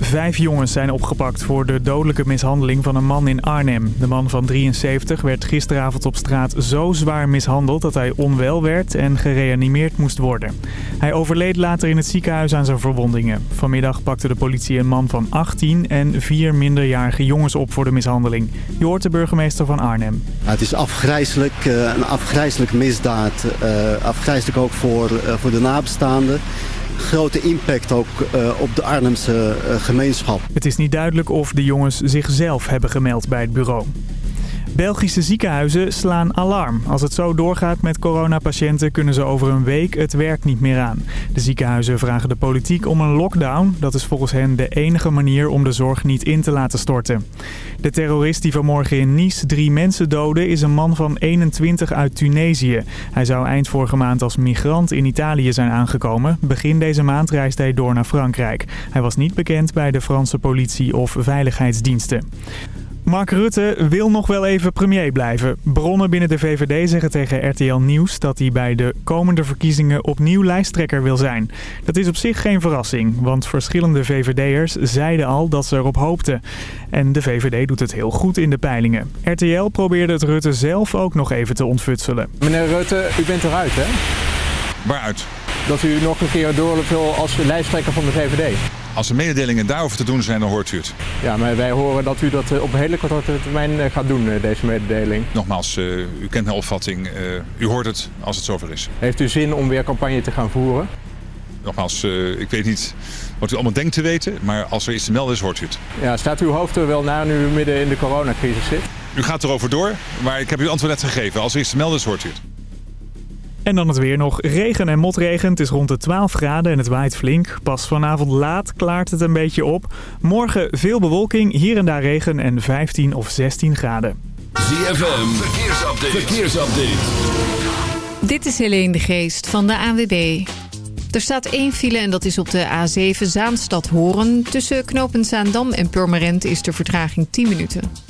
Vijf jongens zijn opgepakt voor de dodelijke mishandeling van een man in Arnhem. De man van 73 werd gisteravond op straat zo zwaar mishandeld dat hij onwel werd en gereanimeerd moest worden. Hij overleed later in het ziekenhuis aan zijn verwondingen. Vanmiddag pakte de politie een man van 18 en vier minderjarige jongens op voor de mishandeling. Je hoort de burgemeester van Arnhem. het is afgrijzelijk, uh, een afgrijzelijk misdaad. Uh, afgrijzelijk ook voor, uh, voor de nabestaanden grote impact ook uh, op de Arnhemse uh, gemeenschap. Het is niet duidelijk of de jongens zichzelf hebben gemeld bij het bureau. Belgische ziekenhuizen slaan alarm. Als het zo doorgaat met coronapatiënten kunnen ze over een week het werk niet meer aan. De ziekenhuizen vragen de politiek om een lockdown. Dat is volgens hen de enige manier om de zorg niet in te laten storten. De terrorist die vanmorgen in Nice drie mensen doodde is een man van 21 uit Tunesië. Hij zou eind vorige maand als migrant in Italië zijn aangekomen. Begin deze maand reisde hij door naar Frankrijk. Hij was niet bekend bij de Franse politie of veiligheidsdiensten. Mark Rutte wil nog wel even premier blijven. Bronnen binnen de VVD zeggen tegen RTL Nieuws dat hij bij de komende verkiezingen opnieuw lijsttrekker wil zijn. Dat is op zich geen verrassing, want verschillende VVD'ers zeiden al dat ze erop hoopten. En de VVD doet het heel goed in de peilingen. RTL probeerde het Rutte zelf ook nog even te ontfutselen. Meneer Rutte, u bent eruit hè? Waaruit? Dat u nog een keer door wil als lijsttrekker van de VVD. Als er mededelingen daarover te doen zijn, dan hoort u het. Ja, maar wij horen dat u dat op een hele korte termijn gaat doen, deze mededeling. Nogmaals, uh, u kent mijn opvatting. Uh, u hoort het als het zover is. Heeft u zin om weer campagne te gaan voeren? Nogmaals, uh, ik weet niet wat u allemaal denkt te weten, maar als er iets te melden is, hoort u het. Ja, staat uw hoofd er wel na nu u midden in de coronacrisis zit? U gaat erover door, maar ik heb u antwoord net gegeven. Als er iets te melden is, hoort u het. En dan het weer nog. Regen en motregen. Het is rond de 12 graden en het waait flink. Pas vanavond laat klaart het een beetje op. Morgen veel bewolking, hier en daar regen en 15 of 16 graden. ZFM, verkeersupdate. verkeersupdate. Dit is Helene de Geest van de ANWB. Er staat één file en dat is op de A7 Zaanstad-Horen. Tussen knooppunt Zaandam en Purmerend is de vertraging 10 minuten.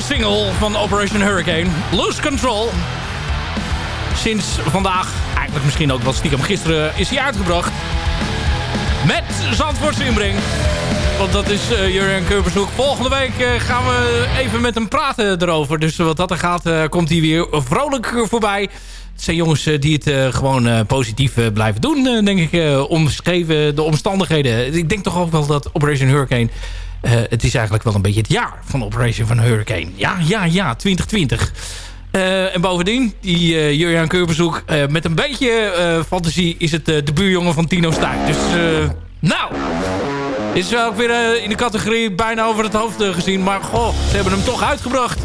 Single van Operation Hurricane. Lose Control. Sinds vandaag, eigenlijk misschien ook wel stiekem gisteren, is hij uitgebracht. Met Zandvoortse inbreng. Want dat is uh, Jurgen Keurbezoek. Volgende week uh, gaan we even met hem praten erover. Dus wat dat er gaat, uh, komt hij weer vrolijk voorbij. Het zijn jongens die het gewoon positief blijven doen, denk ik. omschreven de omstandigheden. Ik denk toch ook wel dat Operation Hurricane... het is eigenlijk wel een beetje het jaar van Operation van Hurricane. Ja, ja, ja, 2020. en bovendien, die uh, Jurjan Keurbezoek... met een beetje fantasie is het de buurjongen van Tino Stuy. Dus, nou... Is ook weer uh, in de categorie bijna over het hoofd uh, gezien. Maar goh, ze hebben hem toch uitgebracht.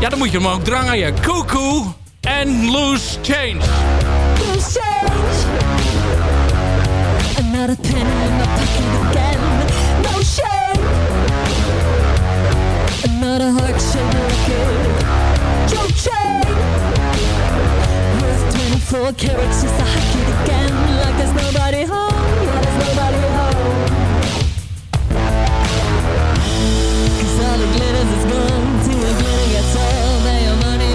Ja, dan moet je hem ook draaien. Cuckoo en Loose Change. Another Another heart shaking Joe chain. Worth 24 carats. Like there's nobody home. Yeah, there's nobody home. all the glitters is gone Till the money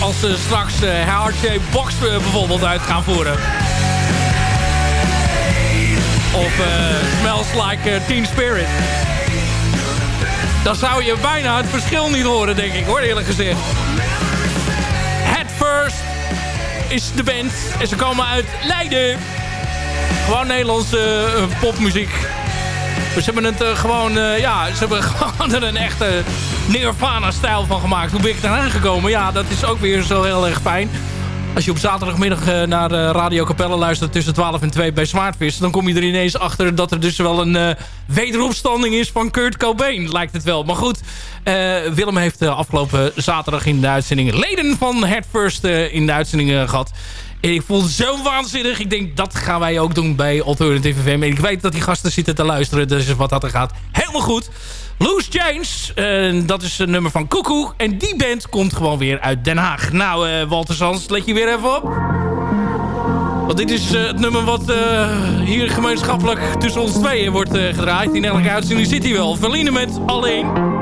als ze straks HRJ Box uh, bijvoorbeeld uit gaan voeren. Of Smells Like Teen Spirit. Dan zou je bijna het verschil niet horen, denk ik hoor, eerlijk gezegd. Head First is de band. En ze komen uit Leiden. Gewoon Nederlandse popmuziek. Dus ze hebben het gewoon, ja, ze hebben gewoon een echte Nirvana-stijl van gemaakt. Hoe ben ik daar aangekomen? Ja, dat is ook weer zo heel erg fijn. Als je op zaterdagmiddag uh, naar Radio Capelle luistert tussen 12 en 2 bij Zwaardvis... dan kom je er ineens achter dat er dus wel een wederopstanding is van Kurt Cobain, lijkt het wel. Maar goed, Willem heeft afgelopen zaterdag in de uitzending leden van Head First in de uitzending gehad. Ik voel het zo waanzinnig. Ik denk, dat gaan wij ook doen bij Alternative FM. En ik weet dat die gasten zitten te luisteren. Dus wat dat er gaat, helemaal goed. Loose James, uh, dat is een nummer van Koekoe. En die band komt gewoon weer uit Den Haag. Nou, uh, Walter Sands, let je weer even op. Want dit is uh, het nummer wat hier gemeenschappelijk tussen ons tweeën wordt gedraaid. In elke uitzending zit hij wel. Verliezen met Alleen.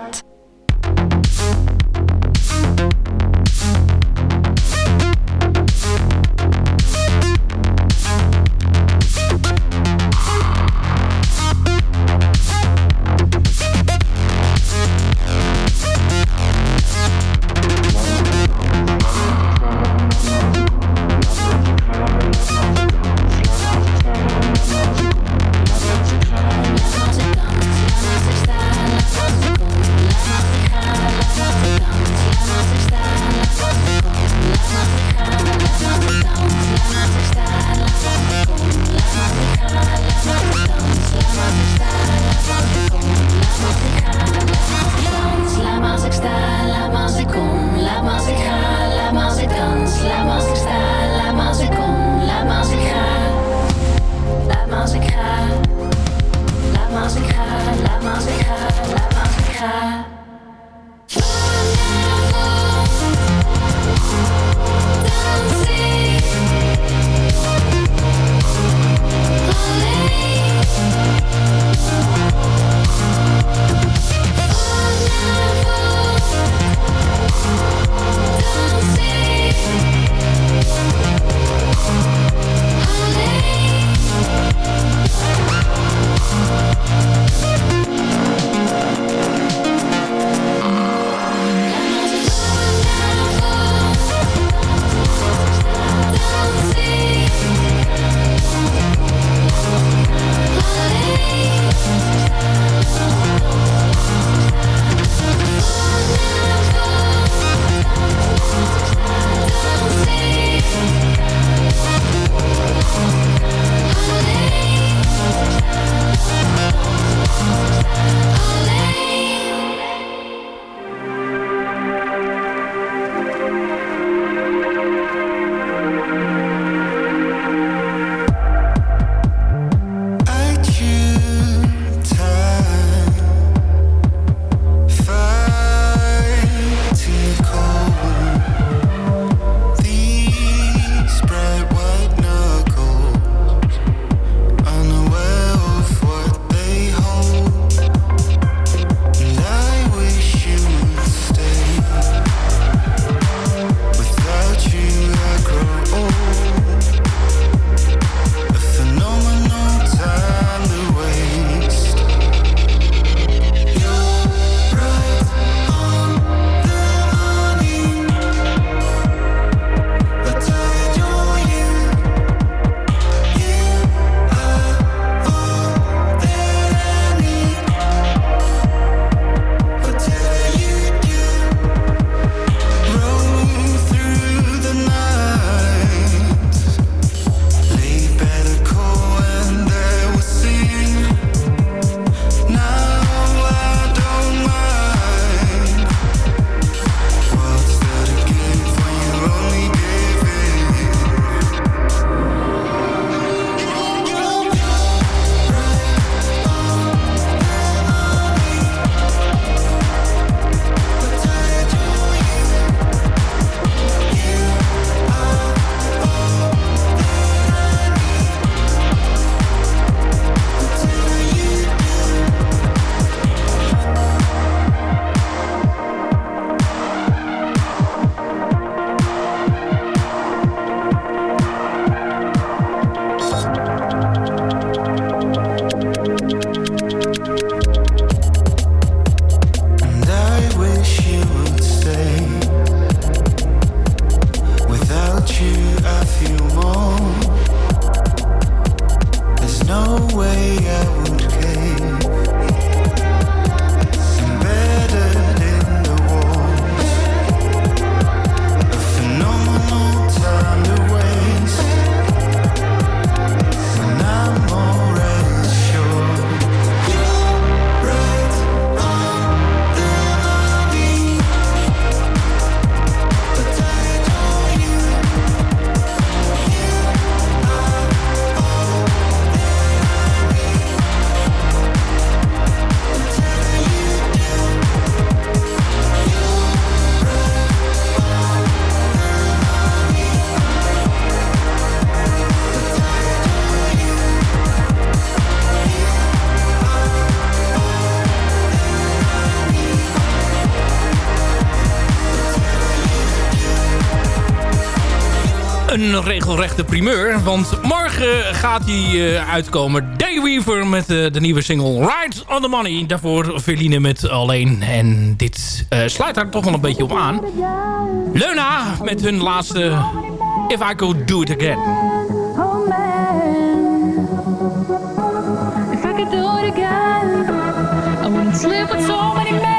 Regelrechte primeur. Want morgen gaat hij eh, uitkomen. Dayweaver met eh, de nieuwe single Ride on the Money. Daarvoor Verline met Alleen. En dit eh, sluit daar toch wel een beetje op aan. Leuna met hun laatste If I Could Do It Again. Sleep with so many men,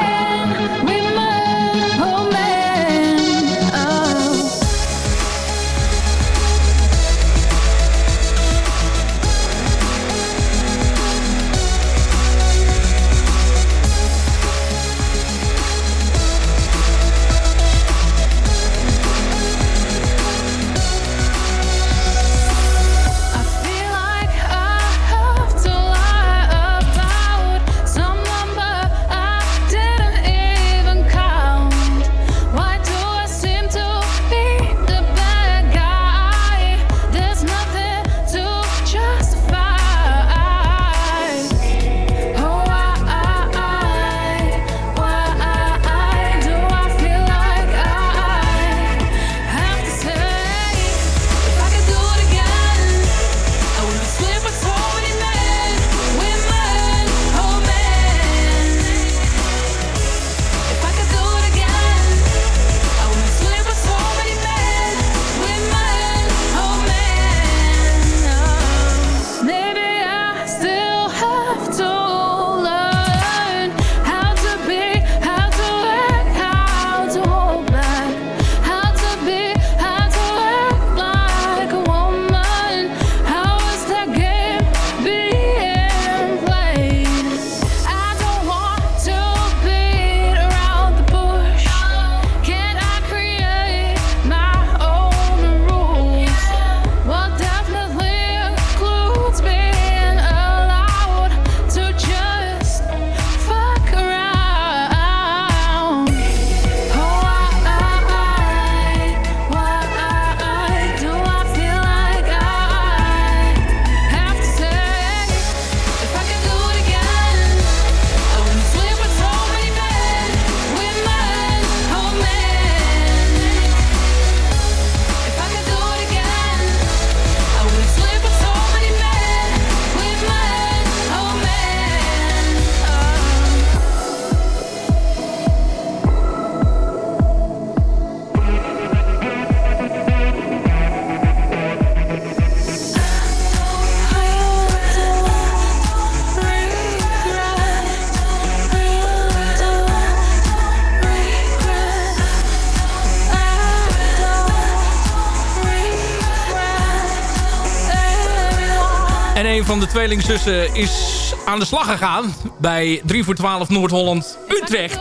van de tweelingzussen is aan de slag gegaan bij 3 voor 12 Noord-Holland Utrecht.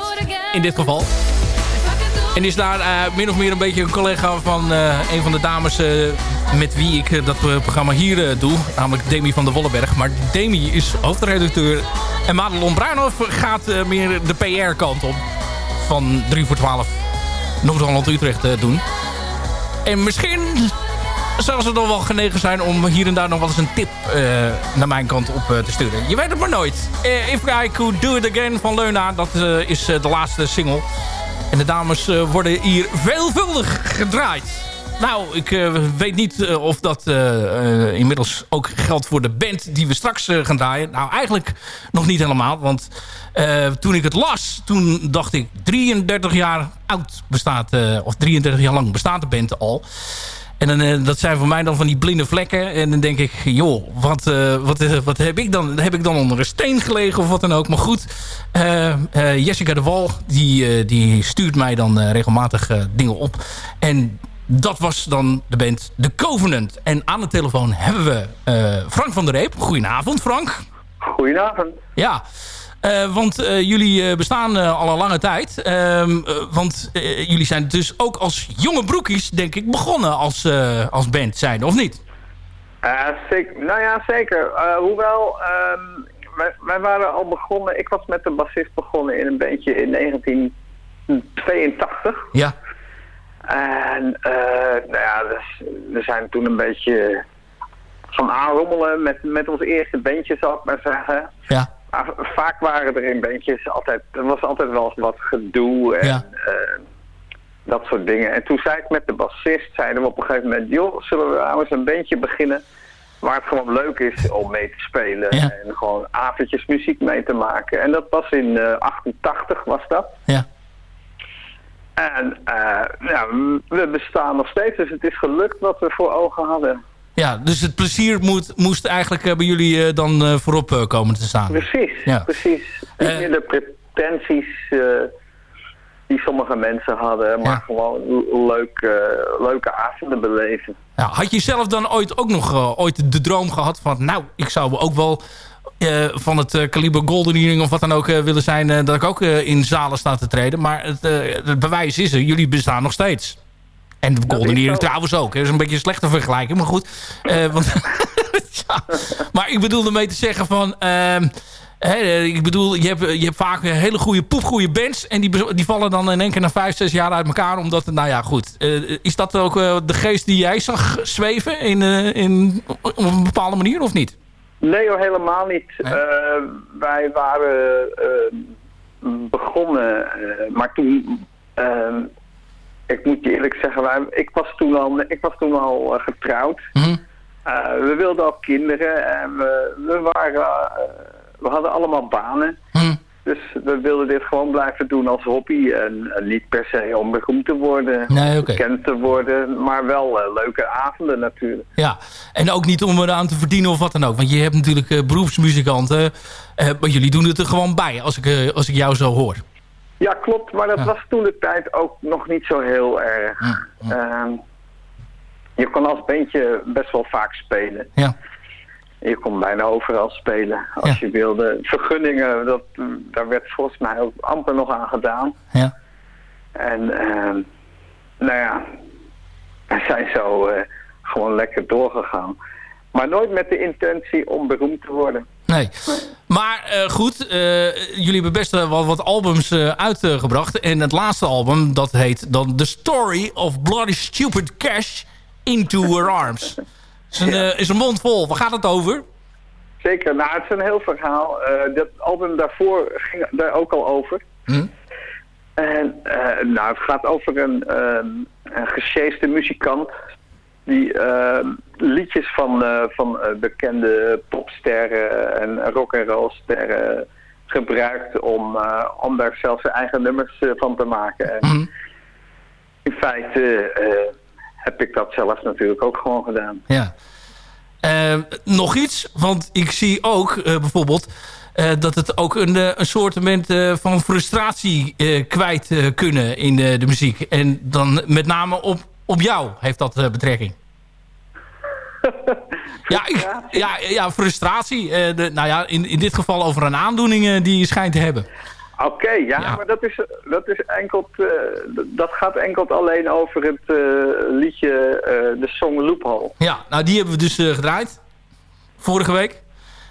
In dit geval. En is daar eh, min of meer een beetje een collega van eh, een van de dames eh, met wie ik dat programma hier doe. Namelijk Demi van der Wolleberg. Maar Demi is hoofdredacteur. En Madelon Bruinhoff gaat meer de PR-kant op. Van 3 voor 12 Noord-Holland Utrecht doen. En misschien zou ze dan wel genegen zijn om hier en daar nog wel eens een tip eh, naar mijn kant op eh, te sturen. Je weet het maar nooit. Eh, If I Could Do It Again van Leuna, dat is de laatste single. En de dames worden hier veelvuldig gedraaid. Nou, ik weet niet of dat inmiddels ook geldt voor de band die we straks gaan draaien. Nou, eigenlijk nog niet helemaal. Want toen ik het las, toen dacht ik 33 jaar oud bestaat, of 33 jaar lang bestaat de band al. En dan, eh, dat zijn voor mij dan van die blinde vlekken. En dan denk ik, joh, wat, eh, wat, eh, wat heb ik dan? Heb ik dan onder een steen gelegen of wat dan ook? Maar goed, Jessica de Wal, die, die stuurt mij dan regelmatig dingen op. En dat was dan de band The Covenant. En aan de telefoon hebben we Frank van der Reep. Goedenavond, Frank. Goedenavond. Ja, eh, want eh, jullie eh, bestaan al een lange tijd. Ehm, eh, want jullie zijn dus ook als jonge broekies, denk ik, begonnen als, als band zijn, of niet? Zeker, nou ja, zeker. Hoewel, ehm, wij, wij waren al begonnen, ik was met de bassist begonnen in een bandje in 1982. Ja. En nou ja, dus, we zijn toen een beetje van aanrommelen met, met ons eerste bandje, zal ik maar zeggen. Ja. Maar vaak waren er in bandjes altijd, er was altijd wel eens wat gedoe. En, Ja. eh, dat soort dingen. En toen zei ik met de bassist, zeiden we op een gegeven moment... joh, zullen we nou eens een bandje beginnen... waar het gewoon leuk is om mee te spelen. Ja. En gewoon avondjes muziek mee te maken. En dat was in eh 88 was dat. Ja. En eh, ja, we bestaan nog steeds, dus het is gelukt wat we voor ogen hadden. Ja, dus het plezier moet, moest eigenlijk eh, bij jullie eh, dan eh, voorop komen te staan. Precies, Ja. precies. Niet meer de pretenties die sommige mensen hadden, maar Ja. gewoon leuke, leuke avonden beleven. Ja, had je zelf dan ooit ook nog ooit de droom gehad van... nou, ik zou ook wel van het eh, kaliber Golden Earring of wat dan ook willen zijn... dat ik ook in zalen sta te treden. Maar het, het bewijs is er, jullie bestaan nog steeds. En de Golden Earring trouwens ook. Dat is een beetje een slechte vergelijking, maar goed. Eh, want, ja, maar ik bedoel ermee te zeggen van... ehm, eh, ik bedoel, je hebt, je hebt vaak hele goede, poepgoeie bands... en die, die vallen dan in één keer na vijf, zes jaar uit elkaar... omdat, nou ja, goed. Eh, is dat ook eh, de geest die jij zag zweven in, in, op een bepaalde manier, of niet? Nee hoor, helemaal niet. Nee? Wij waren begonnen, maar toen... ik moet je eerlijk zeggen, wij, ik, was toen al, ik was toen al eh, getrouwd. Mhm. Eh, we wilden ook kinderen en we, we, waren, eh, we hadden allemaal banen. Hm. Dus we wilden dit gewoon blijven doen als hobby. En, en niet per se om beroemd te worden, Nee, bekend te worden. Maar wel leuke avonden natuurlijk. Ja, en ook niet om eraan te verdienen of wat dan ook. Want je hebt natuurlijk beroepsmuzikanten. maar jullie doen het er gewoon bij, als ik, als ik jou zo hoor. Ja, klopt. Maar dat Ja. was toen de tijd ook nog niet zo heel erg. Ehm, je kon als bandje best wel vaak spelen. Ja. Je kon bijna overal spelen als je wilde. Vergunningen, dat, daar werd volgens mij ook amper nog aan gedaan. Ja. En ehm, nou ja, we zijn zo eh, gewoon lekker doorgegaan. Maar nooit met de intentie om beroemd te worden. Nee. Maar eh, goed, eh, jullie hebben best wel wat albums eh, uitgebracht. En het laatste album, dat heet dan The Story of Bloody Stupid Cash Into Her Arms. is een, is een mond vol. Waar gaat het over? Zeker, nou het is een heel verhaal. Dat album daarvoor ging daar ook al over. Hm? En nou, het gaat over een, ehm een muzikant die liedjes van, eh, van eh, bekende popsterren en rock and roll sterren gebruikt om, eh, om daar zelfs zijn eigen nummers van te maken. En Hm? in feite heb ik dat zelf natuurlijk ook gewoon gedaan. Ja. Nog iets, want ik zie ook bijvoorbeeld... dat het ook een, een soort van frustratie kwijt kunnen in de, de muziek. En dan met name op, op jou heeft dat betrekking. Ja, ik, ja, ja, frustratie. Eh, de, nou ja, in, in dit geval over een aandoening eh, die je schijnt te hebben. Oké, ja, Ja. maar dat is, dat is enkel, eh, dat gaat enkel alleen over het eh, liedje, eh, de song Loophole. Ja, nou die hebben we dus eh, gedraaid. Vorige week.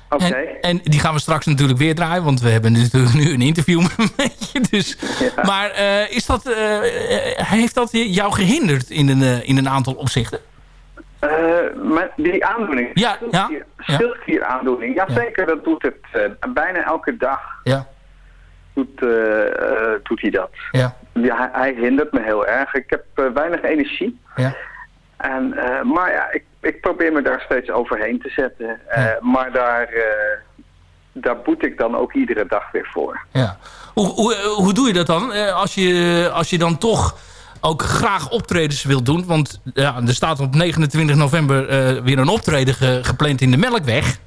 Oké. En, en die gaan we straks natuurlijk weer draaien. Want we hebben natuurlijk nu een interview met je. Dus. Ja. Maar eh, is dat, eh, eh, heeft dat jou gehinderd in een, eh, in een aantal opzichten? Eh, maar die aandoening, Ja, schildklier- ja. schildklieraandoening, ja, Ja. zeker, dat doet het. eh, bijna elke dag Ja, doet, eh, doet hij dat. ja, Ja, hij, hij hindert me heel erg. Ik heb weinig energie. ja. En, maar ja, ik, ik probeer me daar steeds overheen te zetten. Ja. Maar daar, eh, daar boet ik dan ook iedere dag weer voor. ja. Hoe, hoe, hoe doe je dat dan? Als, je, als je dan toch ook graag optredens wilt doen. Want ja, er staat op 29 november eh, weer een optreden ge- gepland in de Melkweg.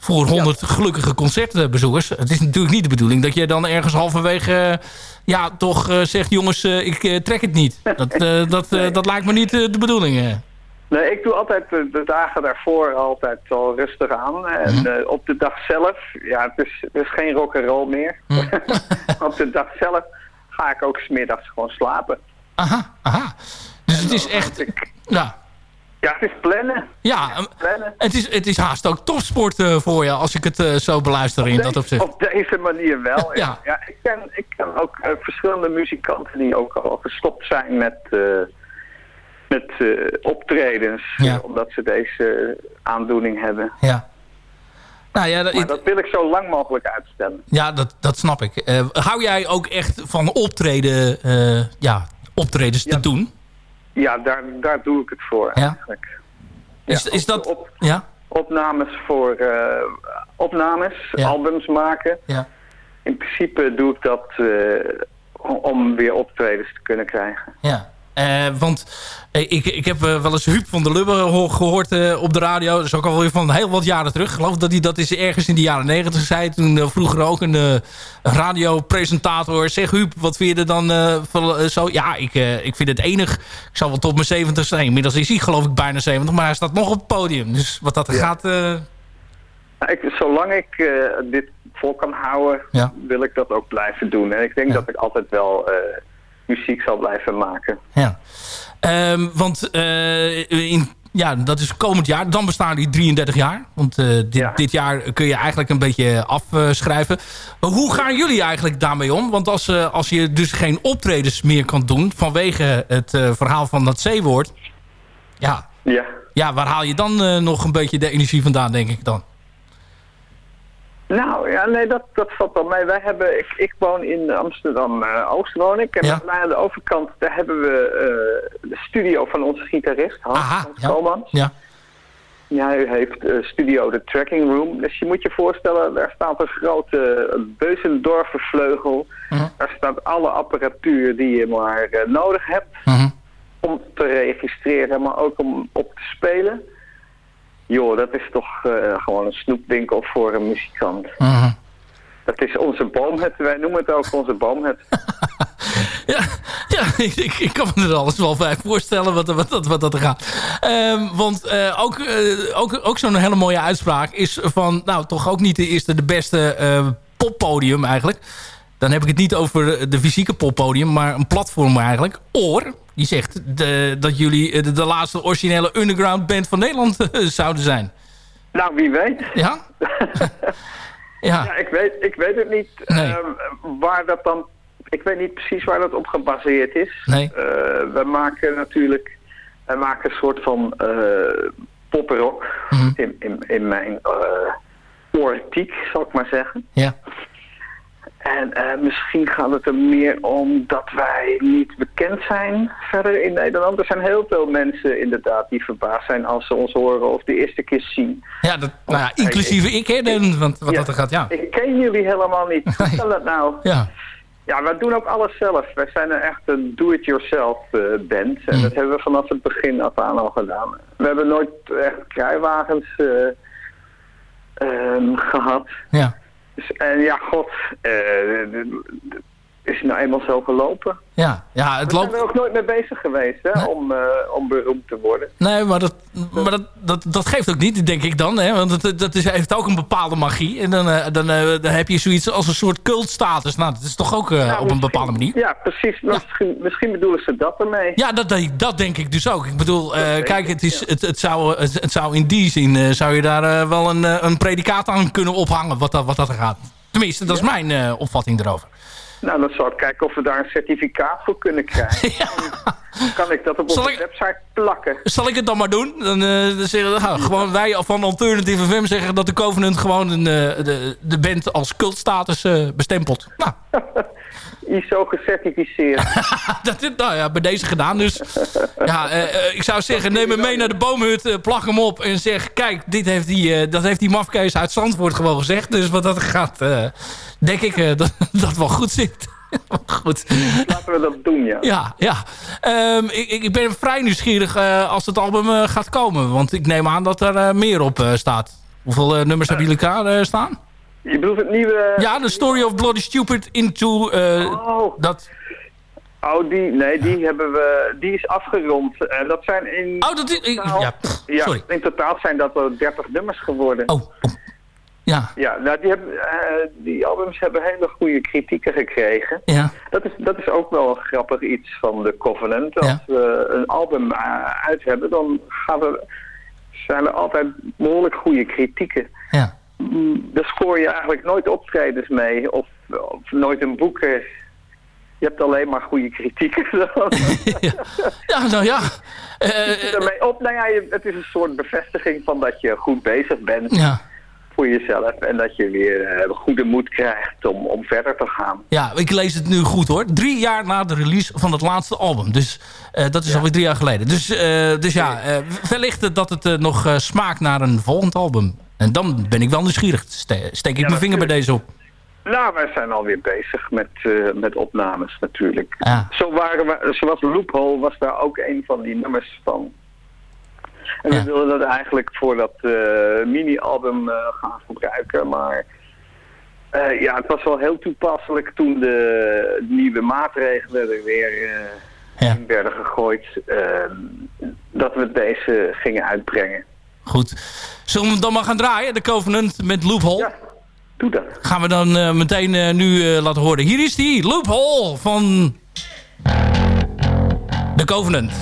Voor 100 gelukkige concertbezoekers. Het is natuurlijk niet de bedoeling dat je dan ergens halverwege... ja, toch eh, zegt jongens, eh, ik trek het niet. Dat, dat, dat lijkt me niet de bedoeling. Nee, ik doe altijd de, dagen daarvoor altijd al rustig aan. En Mhm. eh, op de dag zelf, ja, het is, het is geen rock and roll meer. Mhm. op de dag zelf ga ik ook smiddags gewoon slapen. Aha, aha. Dus het is echt... Ik, Ja, ja, het is plannen. ja eh, plannen. het, is, het is haast ook topsport eh, voor je... als ik het eh, zo beluister in dat Deze- opzicht. op deze manier wel. Ja. Ik, ken, ik ken ook eh, verschillende muzikanten die ook al gestopt zijn met, met optredens. Ja. omdat ze deze aandoening hebben. Ja. Nou ja, dat, Maar dat wil ik zo lang mogelijk uitstellen. ja dat, dat snap ik. Hou jij ook echt van optreden... ja, optredens te doen. Ja, daar, daar doe ik het voor Ja. eigenlijk. Is, Ja, is op- dat... op- Ja? opnames voor eh, opnames, Ja. albums maken. Ja. In principe doe ik dat eh, om weer optredens te kunnen krijgen. Ja. Eh, want eh, ik, ik heb eh, wel eens Huub van der Lubbe ho- gehoord eh, op de radio. Dat is ook alweer van heel wat jaren terug. Ik geloof dat hij dat is ergens in de jaren negentig zei. Toen vroeger ook een radiopresentator. Zeg Huub, wat vind je er dan van zo? Ja, ik, ik vind het enig. Ik zal wel tot mijn 70 zijn. Inmiddels is hij geloof ik bijna 70. Maar hij staat nog op het podium. Dus wat dat Ja. gaat... Nou, ik, zolang ik dit vol kan houden, Ja. wil ik dat ook blijven doen. En ik denk Ja. dat ik altijd wel muziek zal blijven maken. Ja. Ehm, want eh, in, ja, dat is komend jaar. Dan bestaan die 33 jaar. Want eh, dit, Ja. dit jaar kun je eigenlijk een beetje afschrijven. Maar hoe gaan jullie eigenlijk daarmee om? Want als, eh, als je dus geen optredens meer kan doen... vanwege het verhaal van dat C-woord... Ja, Ja. ja, waar haal je dan nog een beetje de energie vandaan, denk ik dan? Nou, ja, nee, dat, dat valt wel mee. Wij hebben, ik, ik woon in Amsterdam-Oost, woon ik. En Ja. aan de overkant, daar hebben we eh, de studio van onze gitarist, Hans, Aha, Hans ja. Ja, Ja, hij heeft eh, studio de Tracking Room. Dus je moet je voorstellen, daar staat een grote Beuzendorfer vleugel. Mhm. Daar staat alle apparatuur die je maar eh, nodig hebt Mhm. om te registreren, maar ook om op te spelen. Joh, dat is toch eh, gewoon een snoepwinkel voor een muzikant. Mhm. Dat is onze boomhut. Wij noemen het ook onze boomhut. Ja, ja ik, ik, kan me er alles wel bij voorstellen wat, wat, wat, wat dat er gaat. Ehm, want eh, ook, eh, ook, ook zo'n hele mooie uitspraak is van... nou, toch ook niet de eerste, de beste poppodium eigenlijk. Dan heb ik het niet over de fysieke poppodium... maar een platform eigenlijk. Oor, die zegt de, dat jullie eh, de, de laatste originele underground band van Nederland eh, zouden zijn. Nou, wie weet. Ja? ja. Ja, ik weet, ik weet het niet Nee. ehm, waar dat dan... Ik weet niet precies waar dat op gebaseerd is. Nee. Eh, we maken natuurlijk... Wij maken een soort van poprock Mhm. in, in, in mijn oortiek, zal ik maar zeggen. Ja. En eh, misschien gaat het er meer om dat wij niet bekend zijn verder in Nederland. Er zijn heel veel mensen inderdaad die verbaasd zijn als ze ons horen of de eerste keer zien. Ja, dat, nou ja, inclusief ik, hè, want wat Ja. dat er gaat, ja. Ik ken jullie helemaal niet. Hoe kan dat nou? Ja, Ja, wij doen ook alles zelf. Wij zijn een echt een do-it-yourself eh, band. En Mm. dat hebben we vanaf het begin af aan al gedaan. We hebben nooit echt kruiwagens eh, ehm, gehad. ja. En ja, god, eh, is nou eenmaal zo gelopen. Ja, ja het We zijn loopt... er ook nooit mee bezig geweest hè, om, eh, om beroemd te worden. Nee, maar, dat, maar dat, dat, dat geeft ook niet, denk ik dan. Hè? Want het, dat is, heeft ook een bepaalde magie. En dan, eh, dan, eh, dan heb je zoiets als een soort cultstatus. Nou, dat is toch ook Nou, op een bepaalde manier. Ja, precies. Misschien, misschien bedoelen ze dat ermee. Ja, dat, denk- dat denk ik dus ook. Ik bedoel, kijk, het, is, ja. het, het, zou, het, het zou in die zin... zou je daar wel een, een predicaat aan kunnen ophangen wat dat, wat dat er gaat. Tenminste, dat is mijn opvatting erover. Nou, dan zal ik kijken of we daar een certificaat voor kunnen krijgen. Kan ik dat op Zal onze ik- website plakken. Zal ik het dan maar doen? Dan, eh, dan zeggen we, nou, gewoon wij van Alternative FM zeggen dat de Covenant gewoon een, eh, de, de band als cultstatus eh, bestempelt. Nou, ISO gecertificeerd. dat is nou ja, bij deze gedaan. Dus ja, eh, eh, ik zou zeggen, neem hem mee naar de boomhut, eh, plak hem op en zeg, kijk, dit heeft die, eh, dat heeft die mafkees uit Zandvoort gewoon gezegd. Dus wat dat gaat, denk ik dat dat wel goed zit. goed. Laten we dat doen, ja. Ja, ja. Ehm, ik, ik ben vrij nieuwsgierig als het album gaat komen. Want ik neem aan dat er meer op staat. Hoeveel nummers hebben jullie eh, staan? Je bedoelt het nieuwe... Ja, The Story of Bloody Stupid into... eh, Oh, dat, oh die, nee, die hebben we... Die is afgerond. En dat zijn in... oh, dat is... totaal- ja, pff, ja, sorry. in totaal zijn dat er 30 nummers geworden. Oh, oh. Ja, Ja, nou, die, hebben, eh, die albums hebben hele goede kritieken gekregen. ja, Dat is, dat is ook wel een grappig iets van de Covenant. Als Ja. we een album eh, uit hebben, dan gaan we, zijn er altijd behoorlijk goede kritieken. ja. Mm, Daar scoor je eigenlijk nooit optredens mee of, of nooit een boek. Je hebt alleen maar goede kritieken. ja. Ja, nou ja. Eh, Daarmee op, nou ja, het is een soort bevestiging van dat je goed bezig bent. ja. voor jezelf. En dat je weer eh, goede moed krijgt om, om verder te gaan. Ja, ik lees het nu goed hoor. Drie jaar na de release van het laatste album. Dus eh, dat is alweer drie jaar geleden. Dus, dus ja, wellicht dat het nog smaakt naar een volgend album. En dan ben ik wel nieuwsgierig. Ste steek ik mijn vinger bij deze op. Nou, wij zijn alweer bezig met, eh, met opnames natuurlijk. Ja. Zo waren we, zoals Loophole was daar ook een van die nummers van. En we wilden dat eigenlijk voor dat eh, mini-album eh, gaan gebruiken, maar ja, het was wel heel toepasselijk toen de nieuwe maatregelen er weer in werden gegooid, eh, dat we deze gingen uitbrengen. Goed. Zullen we dan maar gaan draaien? De Covenant met Loophole? Ja, doe dat. Gaan we dan eh, meteen eh, nu eh, laten horen. Hier is die, Loophole van... De Covenant.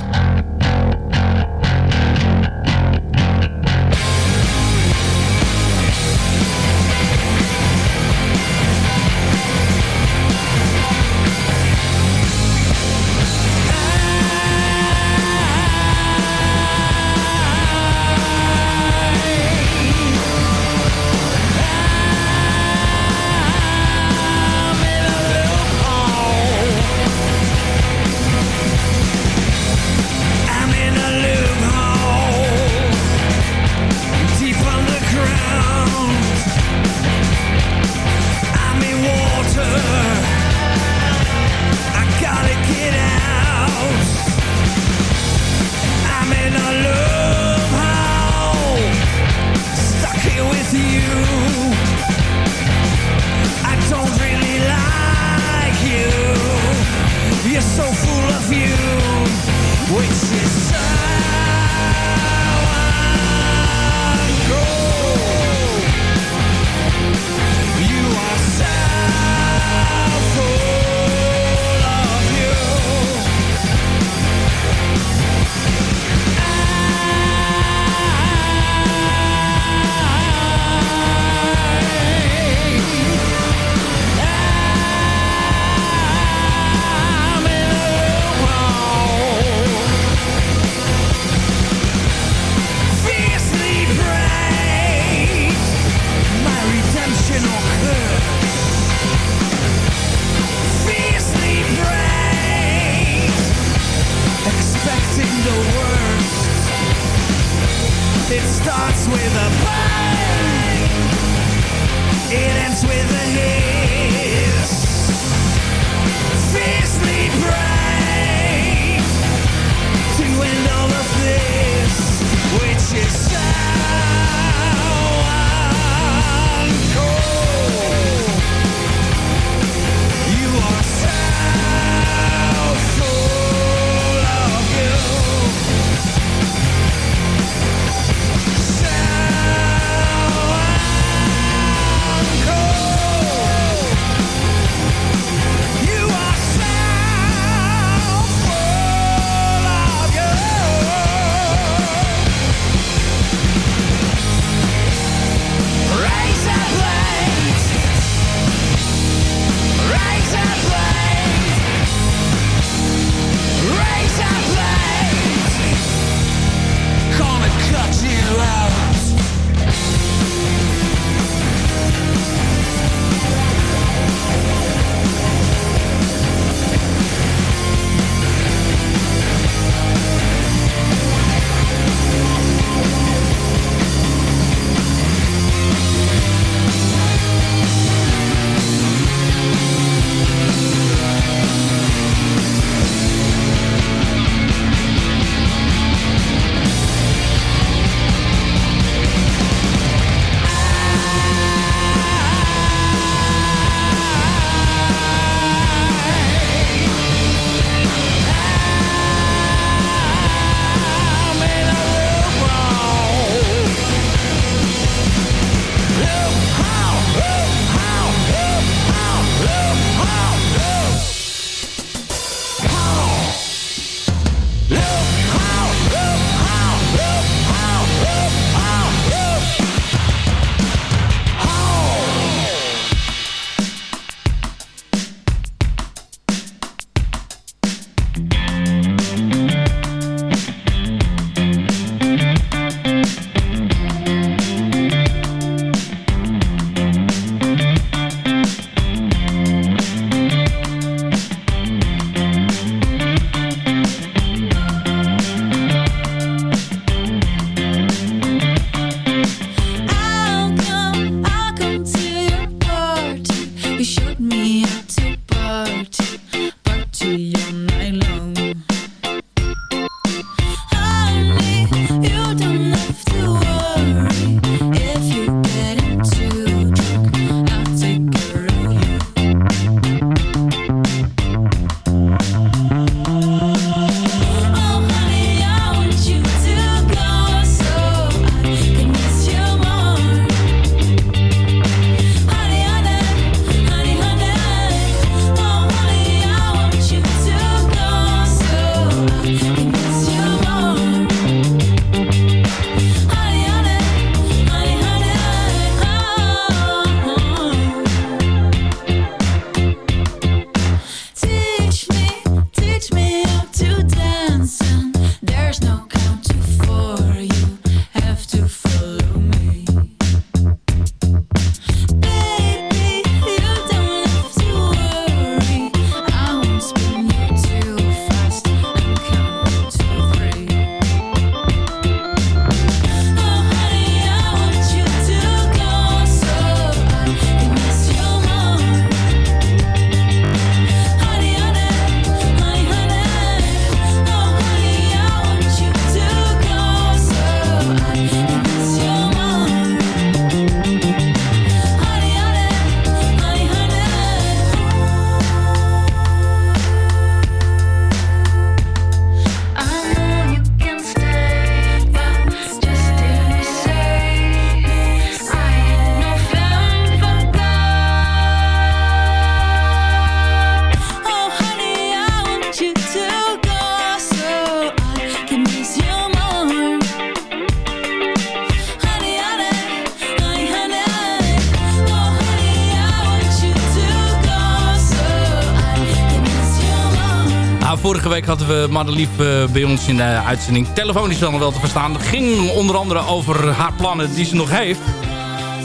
Madelief eh, bij ons in de uitzending. Telefonisch dan wel te verstaan. Ging onder andere over haar plannen die ze nog heeft.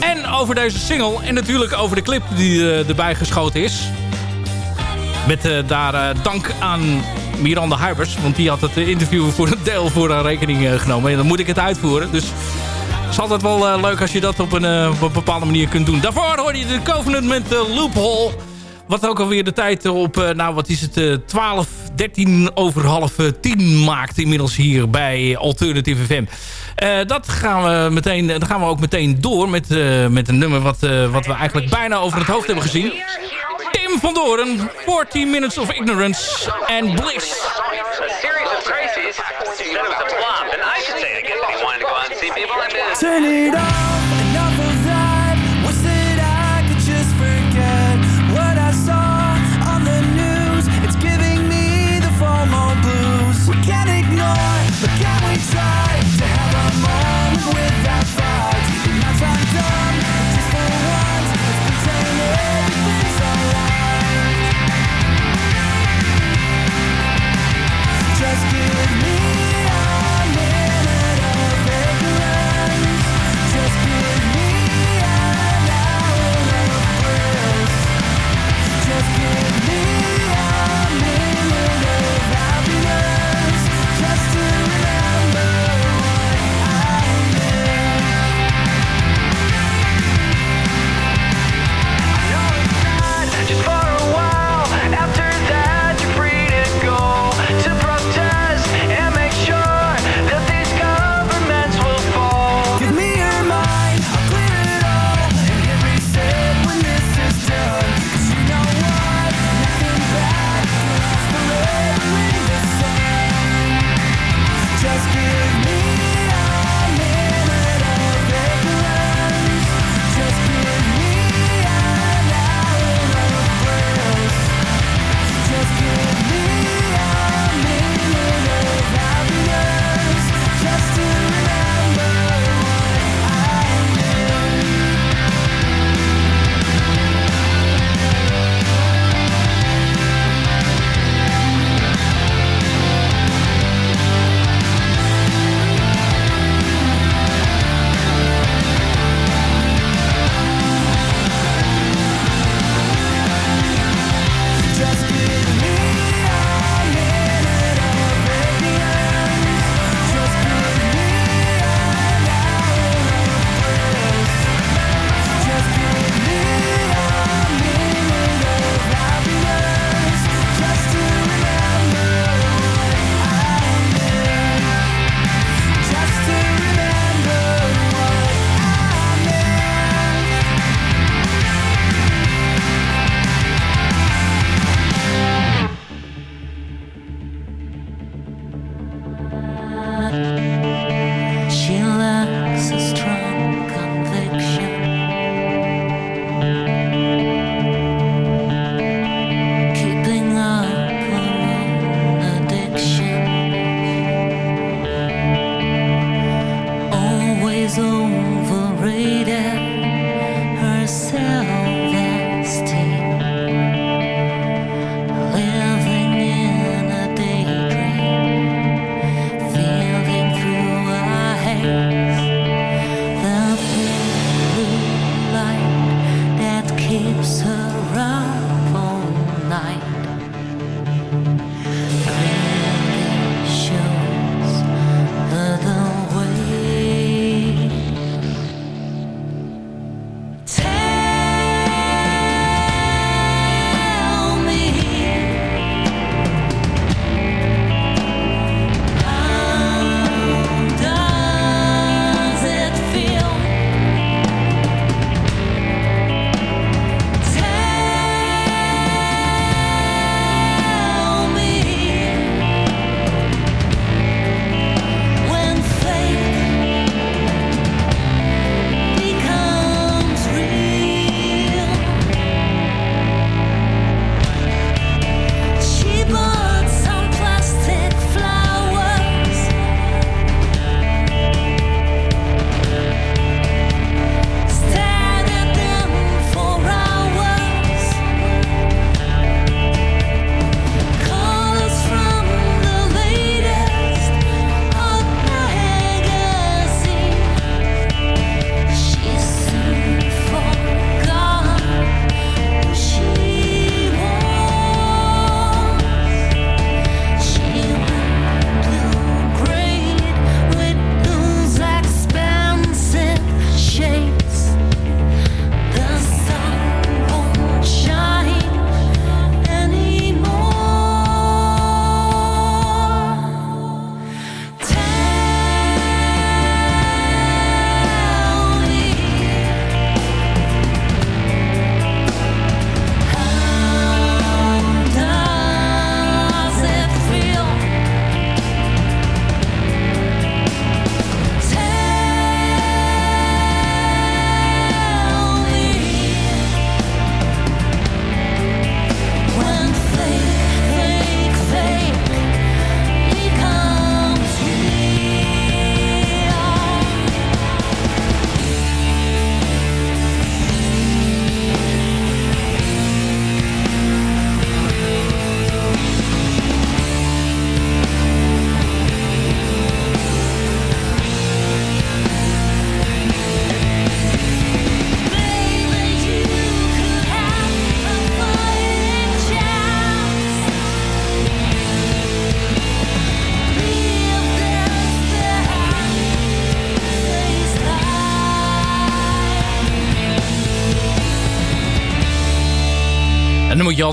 En over deze single. En natuurlijk over de clip die eh, erbij geschoten is. Met eh, daar dank aan Miranda Huibers. Want die had het interview voor een deel voor haar rekening genomen. En dan moet ik het uitvoeren. Dus het is altijd wel leuk als je dat op een, bepaalde manier kunt doen. Daarvoor hoorde je de Covenant met Loophole. Wat ook alweer de tijd eh, op, eh, nou wat is het, eh, 12, 13 over half 10 maakt inmiddels hier bij Alternative FM. Uh, dat gaan we, meteen, dan gaan we ook meteen door met, uh, met een nummer wat, uh, wat we eigenlijk bijna over het hoofd hebben gezien. Tim van Doren, 14 Minutes of Ignorance and Bliss. Turn it on!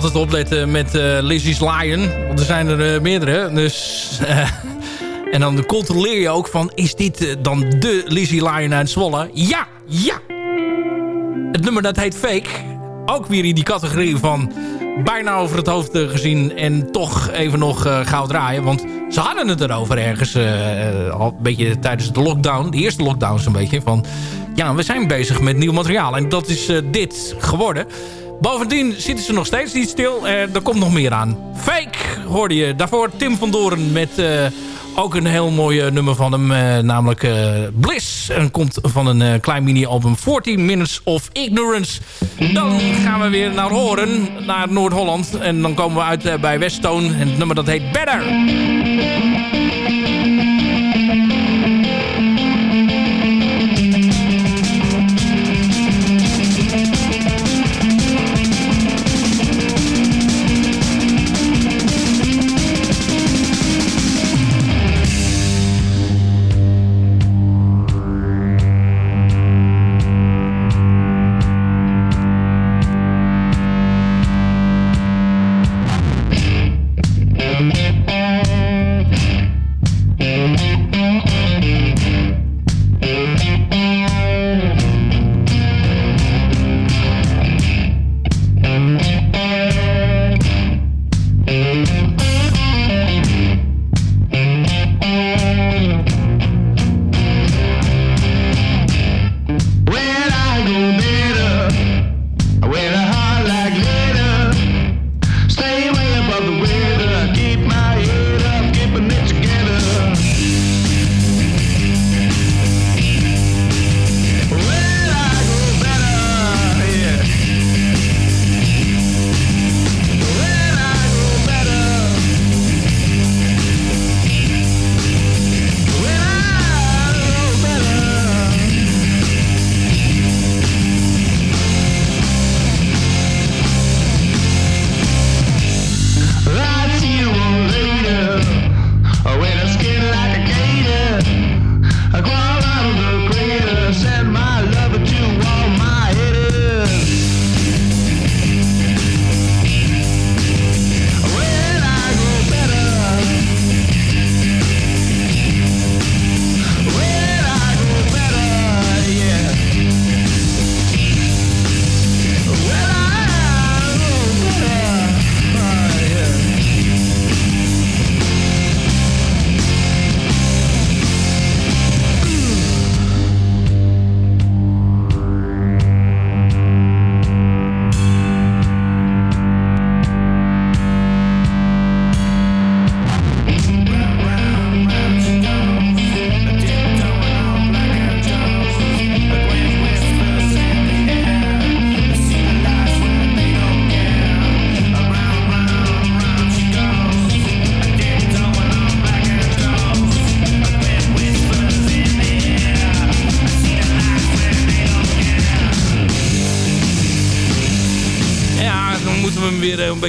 Altijd opletten met eh Lizzie's Lion. Want er zijn er eh, meerdere. Dus, eh, en dan controleer je ook van... is dit dan de Lizzie Lion uit Zwolle? Ja, ja. Het nummer dat heet Fake. Ook weer in die categorie van... bijna over het hoofd gezien... en toch even nog gauw draaien. Want ze hadden het erover ergens... al een beetje tijdens de lockdown. De eerste lockdown zo'n beetje. Van, ja, we zijn bezig met nieuw materiaal. En dat is dit geworden. Bovendien zitten ze nog steeds niet stil. Eh, er komt nog meer aan. Fake hoorde je. Daarvoor Tim van Doren met eh, ook een heel mooi nummer van hem. eh, namelijk Bliss. En komt van een klein mini-album 14 Minutes of Ignorance. Dan gaan we weer naar Horen. Naar Noord-Holland. En dan komen we uit bij Weststone. En het nummer dat heet Better.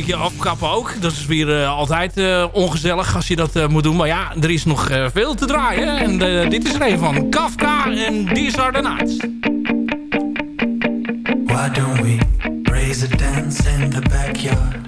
Beetje afkappen ook. Dat is weer eh, altijd eh, ongezellig als je dat eh, moet doen. Maar ja, er is nog veel te draaien. En dit is er een van Kafka en These Are The Nights. Why don't we raise a dance in the backyard?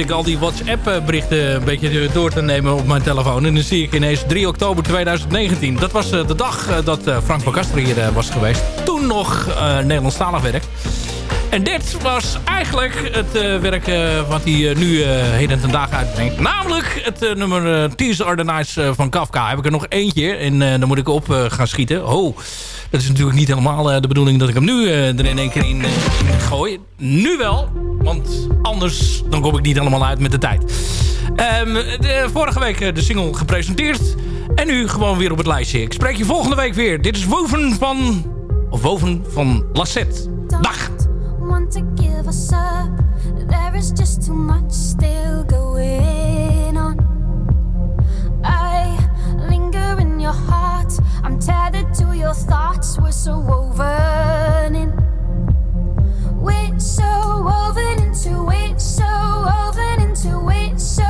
Ik al die WhatsApp-berichten een beetje door te nemen op mijn telefoon. En dan zie ik ineens 3 oktober 2019. Dat was eh, de dag eh, dat eh, Frank van Kaster hier eh, was geweest. Toen nog eh Nederlandstalig werk. En dit was eigenlijk het eh, werk eh, wat hij eh, nu eh, heden ten dagen uitbrengt. Namelijk het eh, nummer Tears Are The Nights eh, van Kafka. Heb ik er nog eentje en eh, dan moet ik op eh, gaan schieten. Oh, dat is natuurlijk niet helemaal eh, de bedoeling dat ik hem nu eh, er in één keer eh, in gooi. Nu wel, want anders dan kom ik niet helemaal uit met de tijd. Ehm, de, vorige week eh, de single gepresenteerd. En nu gewoon weer op het lijstje. Ik spreek je volgende week weer. Dit is Woven van... Of Woven van Lassette. Dag! want to give us up. There is just too much still going on. I linger in your heart. I'm tethered to your thoughts. We're so woven in. We're so woven into it. So woven into it. So